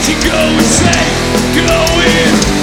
let you go insane, go in.